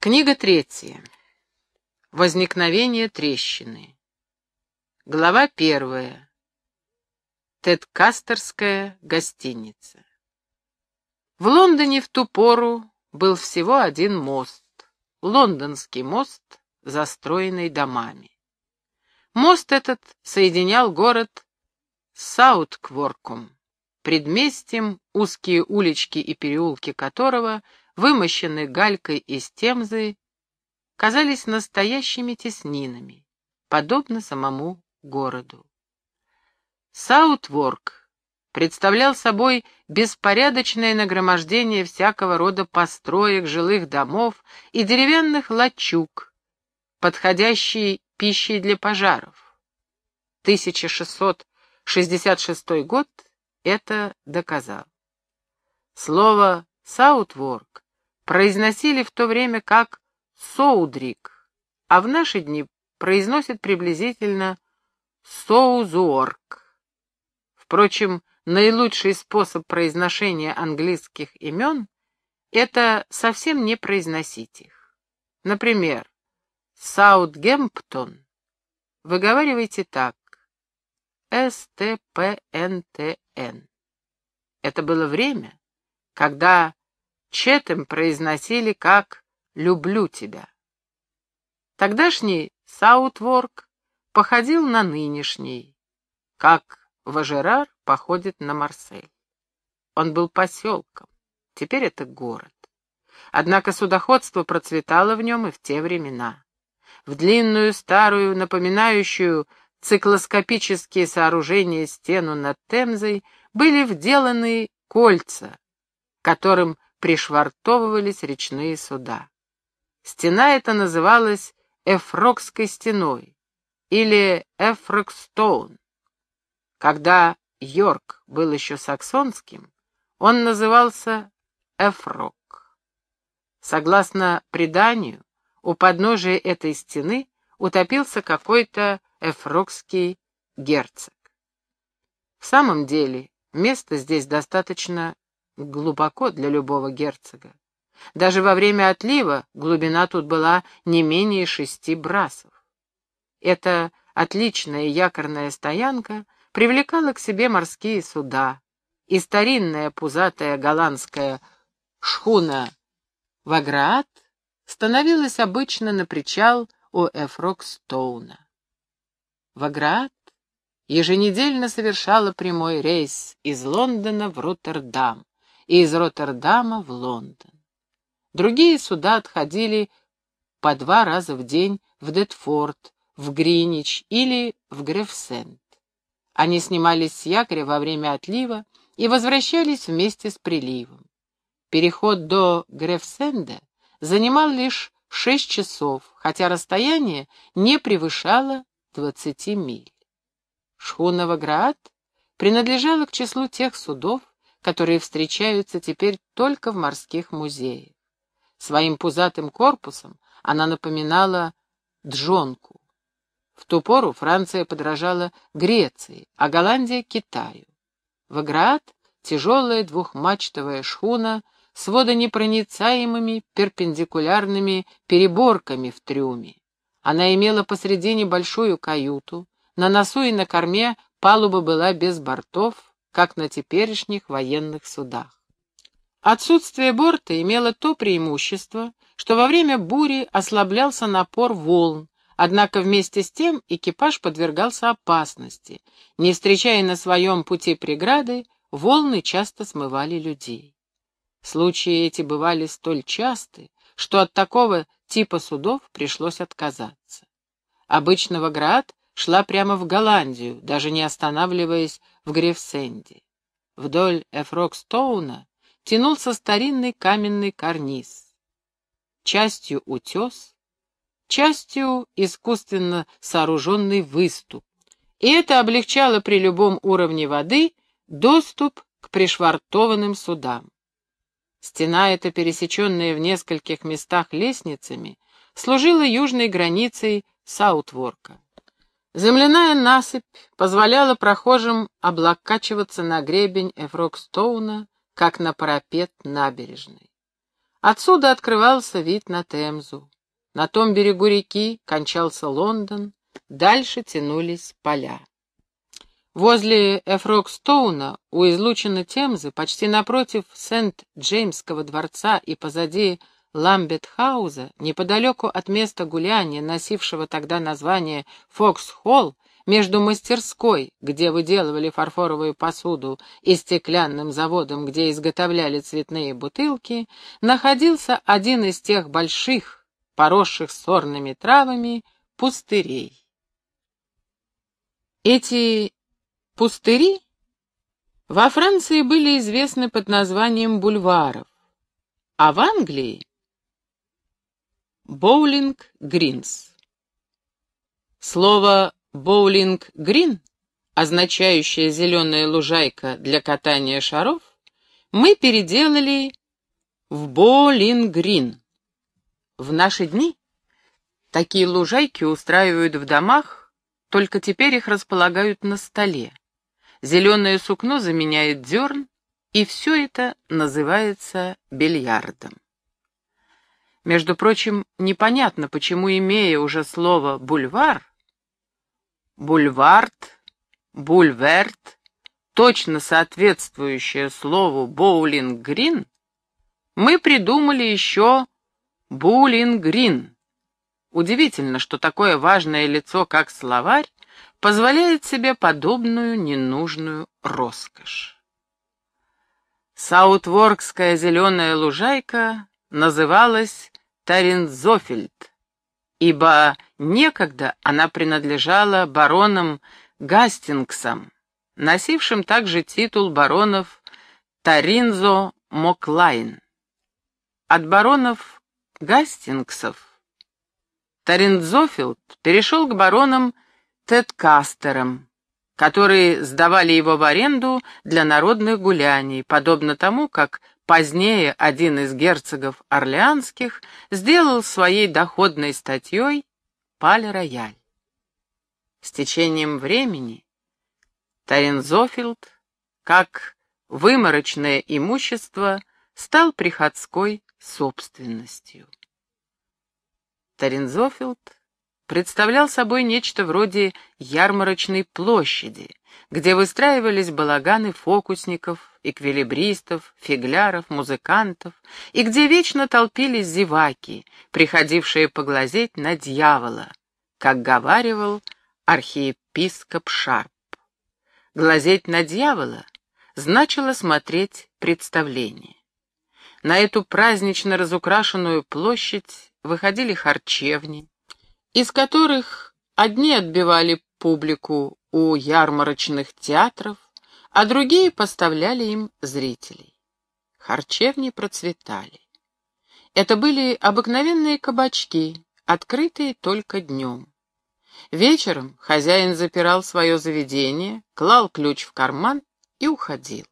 Книга третья. Возникновение трещины. Глава первая. Тедкастерская гостиница. В Лондоне в ту пору был всего один мост. Лондонский мост, застроенный домами. Мост этот соединял город с Сауткворком, предместьем, узкие улички и переулки которого — вымощенные галькой из темзы, казались настоящими теснинами, подобно самому городу. Саутворк представлял собой беспорядочное нагромождение всякого рода построек, жилых домов и деревянных лачуг, подходящей пищей для пожаров. 1666 год это доказал. Слово «саутворк» произносили в то время как «соудрик», а в наши дни произносят приблизительно «соузуорк». Впрочем, наилучший способ произношения английских имен — это совсем не произносить их. Например, Саутгемптон выговаривайте так. С-Т-П-Н-Т-Н. Это было время, когда Четем произносили как «люблю тебя». Тогдашний Саутворк походил на нынешний, как Вожирар походит на Марсель. Он был поселком, теперь это город. Однако судоходство процветало в нем и в те времена. В длинную, старую, напоминающую циклопические сооружения стену над Темзой были вделаны кольца, к которым пришвартовывались речные суда. Стена эта называлась Эфрокской стеной или Эфрокстоун. Когда Йорк был еще саксонским, он назывался Эфрок. Согласно преданию, у подножия этой стены утопился какой-то эфрокский герцог. В самом деле, место здесь достаточно глубоко для любого герцога. Даже во время отлива глубина тут была не менее шести брасов. Эта отличная якорная стоянка привлекала к себе морские суда, и старинная пузатая голландская шхуна «Ваграат» становилась обычно на причал у Эфрокстоуна. Ваграат еженедельно совершала прямой рейс из Лондона в Роттердам, и из Роттердама в Лондон. Другие суда отходили по два раза в день в Детфорд, в Гринич или в Грефсенд. Они снимались с якоря во время отлива и возвращались вместе с приливом. Переход до Грефсенда занимал лишь шесть часов, хотя расстояние не превышало двадцати миль. Шхуна Ваграат принадлежала к числу тех судов, которые встречаются теперь только в морских музеях. Своим пузатым корпусом она напоминала джонку. В ту пору Франция подражала Греции, а Голландия — Китаю. Ваграат — тяжелая двухмачтовая шхуна с водонепроницаемыми перпендикулярными переборками в трюме. Она имела посредине большую каюту, на носу и на корме палуба была без бортов, как на теперешних военных судах. Отсутствие борта имело то преимущество, что во время бури ослаблялся напор волн, однако вместе с тем экипаж подвергался опасности. Не встречая на своем пути преграды, волны часто смывали людей. Случаи эти бывали столь часты, что от такого типа судов пришлось отказаться. Обычно Ваград шла прямо в Голландию, даже не останавливаясь в Грефсенде. Вдоль Эфрокстоуна тянулся старинный каменный карниз. Частью утес, частью искусственно сооруженный выступ. И это облегчало при любом уровне воды доступ к пришвартованным судам. Стена эта, пересеченная в нескольких местах лестницами, служила южной границей Саутворка. Земляная насыпь позволяла прохожим облокачиваться на гребень Эфрокстоуна, как на парапет набережной. Отсюда открывался вид на Темзу. На том берегу реки кончался Лондон, дальше тянулись поля. Возле Эфрокстоуна, у излучины Темзы, почти напротив Сент-Джеймского дворца и позади Ламбетхауза, неподалеку от места гуляния, носившего тогда название Фокс-Холл, между мастерской, где выделывали фарфоровую посуду, и стеклянным заводом, где изготовляли цветные бутылки, находился один из тех больших, поросших сорными травами, пустырей. Эти пустыри во Франции были известны под названием бульваров, а в Англии — боулинг-гринс. Слово боулинг-грин, означающее зеленая лужайка для катания шаров, мы переделали в боулинг-грин. В наши дни такие лужайки устраивают в домах, только теперь их располагают на столе. Зеленое сукно заменяет дерн, и все это называется бильярдом. Между прочим, непонятно, почему, имея уже слово «бульвар», Бульвард, бульверт, точно соответствующее слову боулинг-грин, мы придумали еще булинг-грин. Удивительно, что такое важное лицо, как словарь, позволяет себе подобную ненужную роскошь. Саутворкская зеленая лужайка называлась Таринзофельд, ибо некогда она принадлежала баронам Гастингсам, носившим также титул баронов Таринзо Моклайн. От баронов Гастингсов Таринзофилд перешел к баронам Тедкастерам, которые сдавали его в аренду для народных гуляний, подобно тому, как Позднее один из герцогов Орлеанских сделал своей доходной статьей «Пале-рояль». С течением времени Тарензофилд, как выморочное имущество, стал приходской собственностью. Тарензофилд представлял собой нечто вроде ярмарочной площади, где выстраивались балаганы фокусников, эквилибристов, фигляров, музыкантов, и где вечно толпились зеваки, приходившие поглазеть на дьявола, как говаривал архиепископ Шарп. Глазеть на дьявола значило смотреть представление. На эту празднично разукрашенную площадь выходили харчевни, из которых одни отбивали публику у ярмарочных театров, а другие поставляли им зрителей. Харчевни процветали. Это были обыкновенные кабачки, открытые только днем. Вечером хозяин запирал свое заведение, клал ключ в карман и уходил.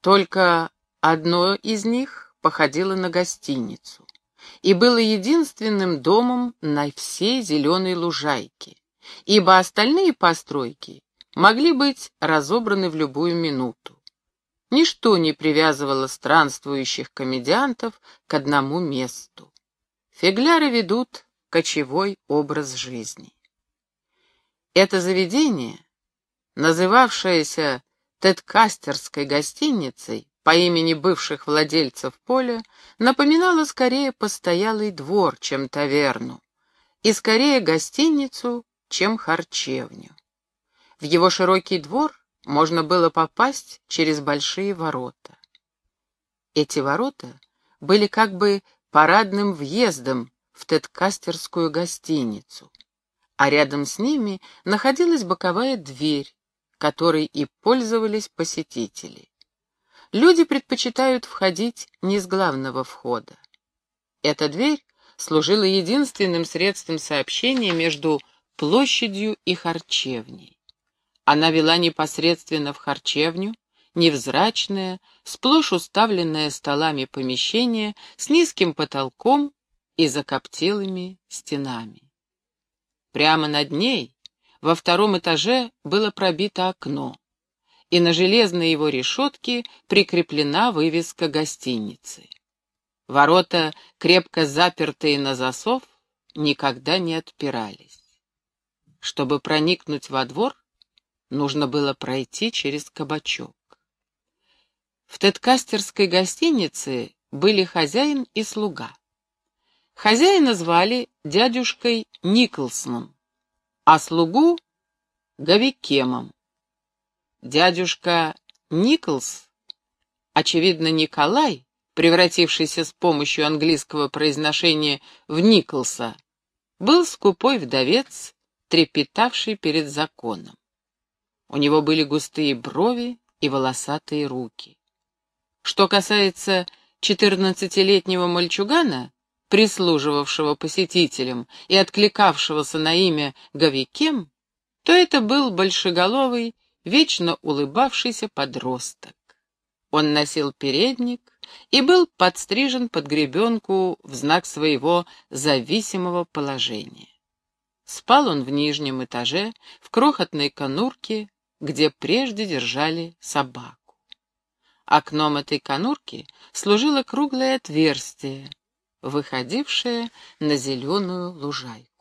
Только одно из них походило на гостиницу и было единственным домом на всей зеленой лужайке, ибо остальные постройки могли быть разобраны в любую минуту. Ничто не привязывало странствующих комедиантов к одному месту. Фигляры ведут кочевой образ жизни. Это заведение, называвшееся Тедкастерской гостиницей по имени бывших владельцев поля, напоминало скорее постоялый двор, чем таверну, и скорее гостиницу, чем харчевню. В его широкий двор можно было попасть через большие ворота. Эти ворота были как бы парадным въездом в Тедкастерскую гостиницу, а рядом с ними находилась боковая дверь, которой и пользовались посетители. Люди предпочитают входить не с главного входа. Эта дверь служила единственным средством сообщения между площадью и харчевней. Она вела непосредственно в харчевню, невзрачное, сплошь уставленное столами помещение с низким потолком и закоптелыми стенами. Прямо над ней, во втором этаже, было пробито окно, и на железной его решетке прикреплена вывеска гостиницы. Ворота, крепко запертые на засов, никогда не отпирались. Чтобы проникнуть во двор, нужно было пройти через кабачок. В Теткастерской гостинице были хозяин и слуга. Хозяина звали дядюшкой Николсоном, а слугу — Гавикемом. Дядюшка Николс, очевидно, Николай, превратившийся с помощью английского произношения в Николса, был скупой вдовец, трепетавший перед законом. У него были густые брови и волосатые руки. Что касается четырнадцатилетнего мальчугана, прислуживавшего посетителям и откликавшегося на имя Гавикем, то это был большеголовый, вечно улыбавшийся подросток. Он носил передник и был подстрижен под гребенку в знак своего зависимого положения. Спал он в нижнем этаже, в крохотной конурке, где прежде держали собаку. Окном этой конурки служило круглое отверстие, выходившее на зеленую лужайку.